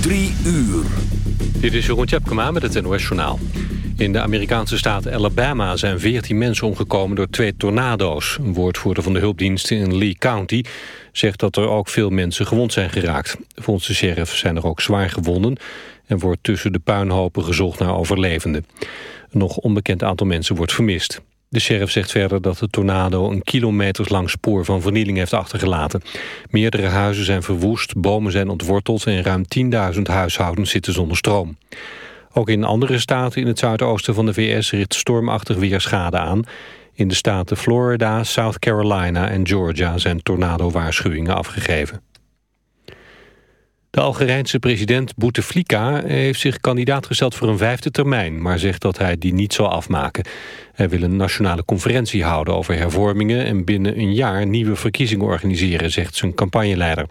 Drie uur. Dit is Jeroen Tjepkema met het NOS Journaal. In de Amerikaanse staat Alabama zijn 14 mensen omgekomen door twee tornado's. Een woordvoerder van de hulpdiensten in Lee County zegt dat er ook veel mensen gewond zijn geraakt. Volgens de sheriff zijn er ook zwaar gewonden... en wordt tussen de puinhopen gezocht naar overlevenden. Een nog onbekend aantal mensen wordt vermist. De sheriff zegt verder dat de tornado een kilometerslang spoor van vernieling heeft achtergelaten. Meerdere huizen zijn verwoest, bomen zijn ontworteld en ruim 10.000 huishoudens zitten zonder stroom. Ook in andere staten in het zuidoosten van de VS richt stormachtig weer schade aan. In de staten Florida, South Carolina en Georgia zijn tornado-waarschuwingen afgegeven. De Algerijnse president Bouteflika heeft zich kandidaat gesteld voor een vijfde termijn, maar zegt dat hij die niet zal afmaken. Hij wil een nationale conferentie houden over hervormingen en binnen een jaar nieuwe verkiezingen organiseren, zegt zijn campagneleider.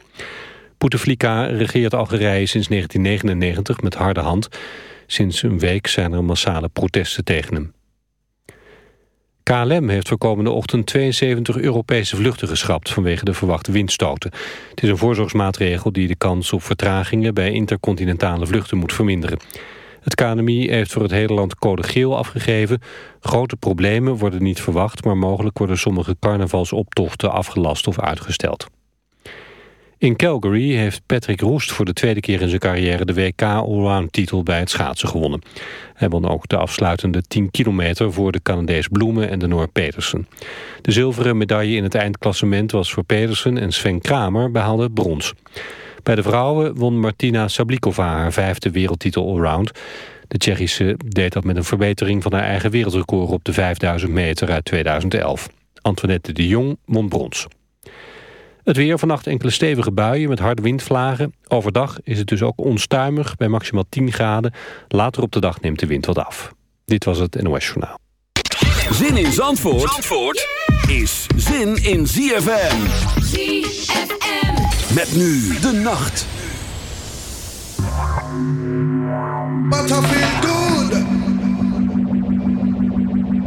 Bouteflika regeert Algerije sinds 1999 met harde hand. Sinds een week zijn er massale protesten tegen hem. KLM heeft voor komende ochtend 72 Europese vluchten geschrapt vanwege de verwachte windstoten. Het is een voorzorgsmaatregel die de kans op vertragingen bij intercontinentale vluchten moet verminderen. Het KNMI heeft voor het hele land code geel afgegeven. Grote problemen worden niet verwacht, maar mogelijk worden sommige carnavalsoptochten afgelast of uitgesteld. In Calgary heeft Patrick Roest voor de tweede keer in zijn carrière de WK Allround titel bij het schaatsen gewonnen. Hij won ook de afsluitende 10 kilometer voor de Canadees Bloemen en de Noor Petersen. De zilveren medaille in het eindklassement was voor Petersen en Sven Kramer behaalde brons. Bij de vrouwen won Martina Sablikova haar vijfde wereldtitel allround. De Tsjechische deed dat met een verbetering van haar eigen wereldrecord op de 5000 meter uit 2011. Antoinette de Jong won brons. Het weer vannacht enkele stevige buien met harde windvlagen. Overdag is het dus ook onstuimig bij maximaal 10 graden. Later op de dag neemt de wind wat af. Dit was het NOS Journaal. Zin in Zandvoort, Zandvoort is zin in ZFM. ZFM. Met nu de nacht. But I feel good.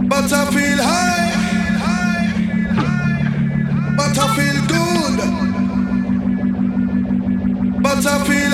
But I feel high. But I feel good. clouds are feeling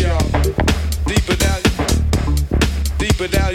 y'all. Deeper down. Deeper down,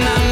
na na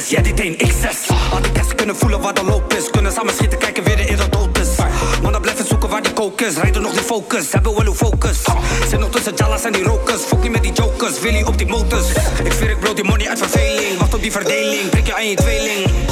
jij die teen X6 Had ik eens kunnen voelen waar de loop is. Kunnen samen schieten, kijken weer in dat dood is. Mannen blijven zoeken waar die kook is. Rijden nog die focus, hebben wel uw focus. Zijn nog tussen Jalas en die rokers. Fok niet met die jokers, Wil je op die motors. Ik zweer ik bloot die money uit verveling. Wacht op die verdeling, prik je aan je tweeling.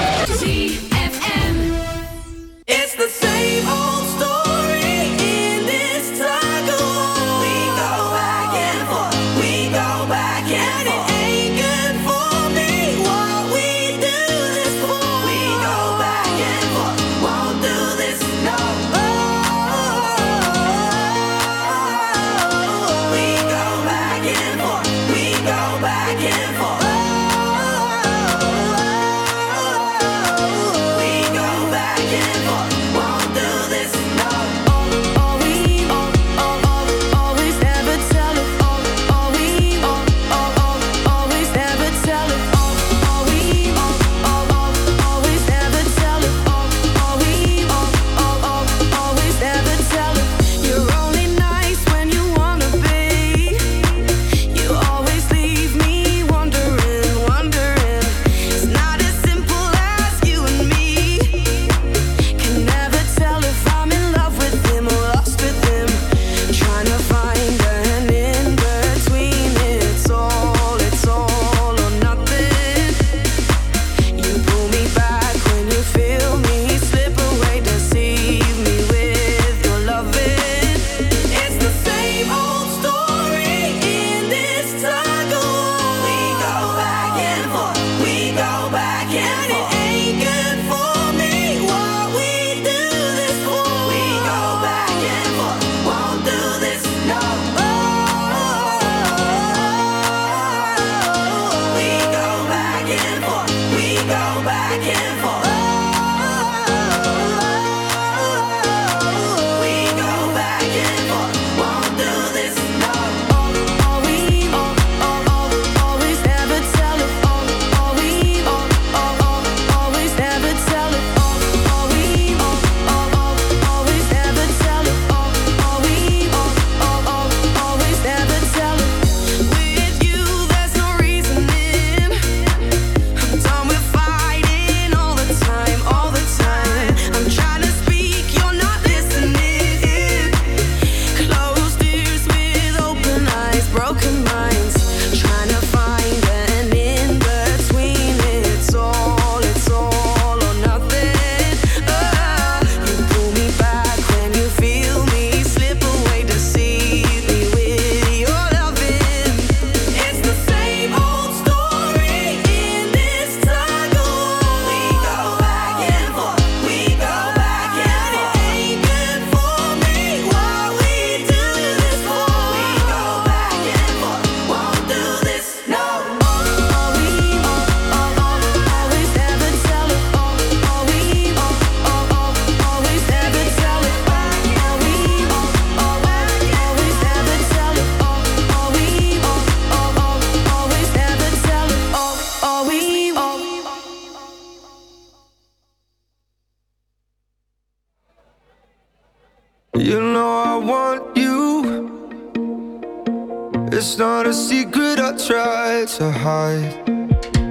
to hide.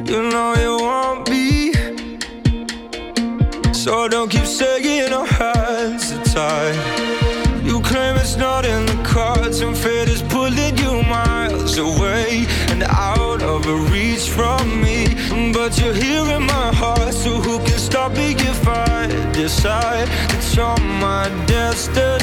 You know you want me, so don't keep shaking our hands are tight. You claim it's not in the cards, and fate is pulling you miles away and out of reach from me. But you're here in my heart, so who can stop me if I decide it's you're my destiny?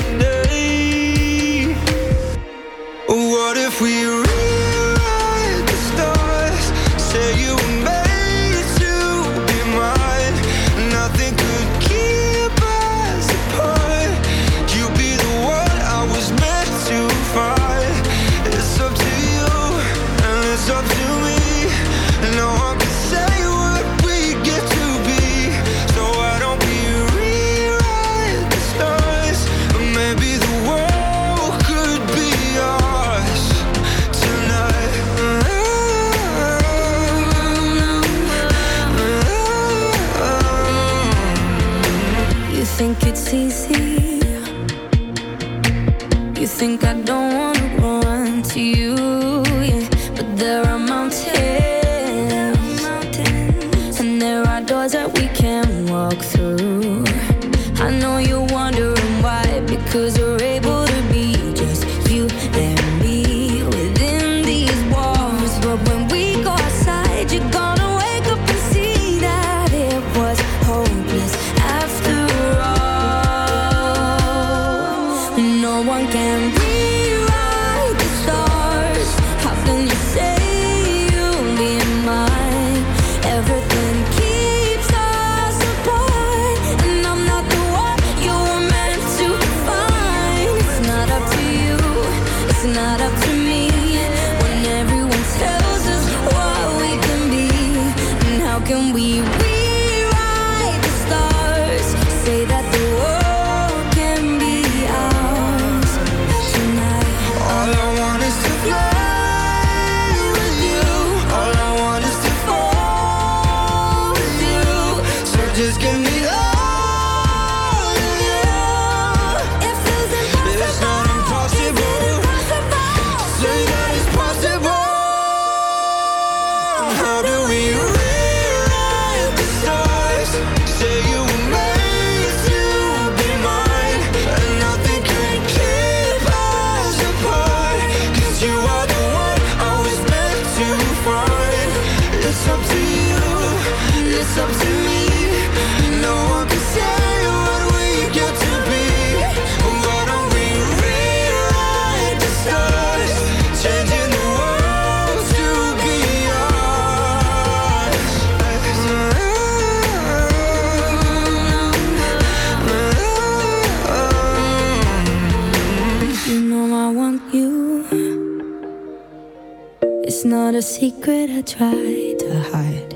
a secret I try to hide,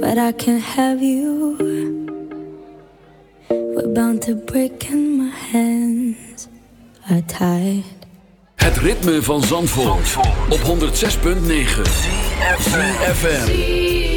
but I can't have you. We're bound to break and my hands are tied. Het ritme van Zandvoort, Zandvoort. op 106.9 FM.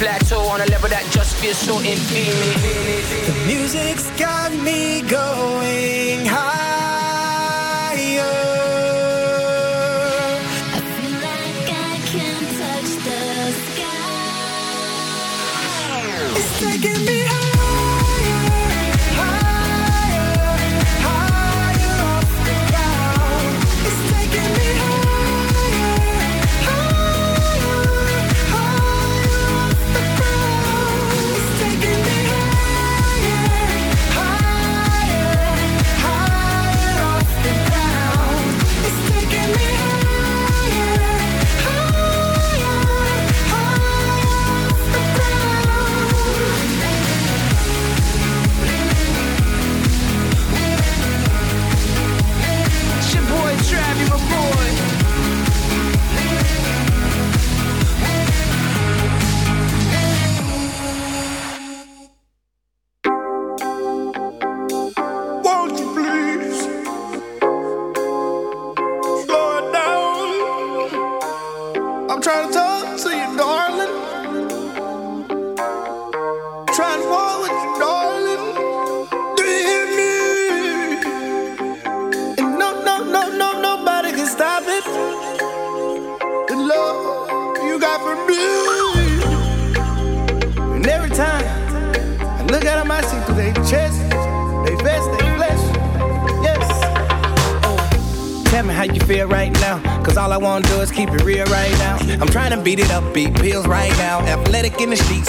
plateau on a level that just feels so infinite.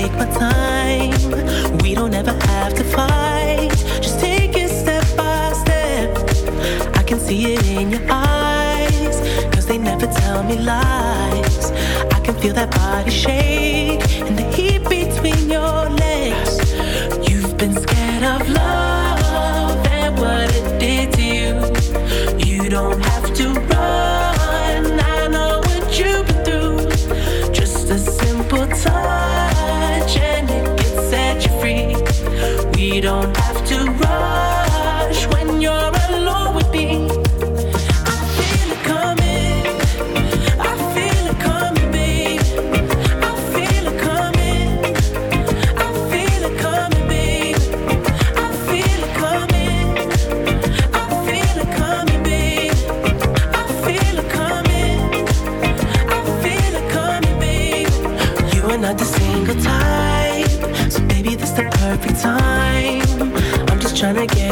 take my time. We don't ever have to fight. Just take it step by step. I can see it in your eyes. Cause they never tell me lies. I can feel that body shake. And they don't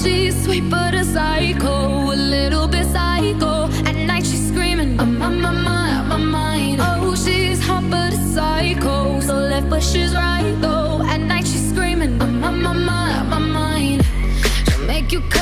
she's sweet but a psycho, a little bit psycho. At night she's screaming, I'm on my mind, on my mind. Oh, she's hot but a psycho, so left but she's right though. At night she's screaming, I'm on my mind, on my mind. She'll make you.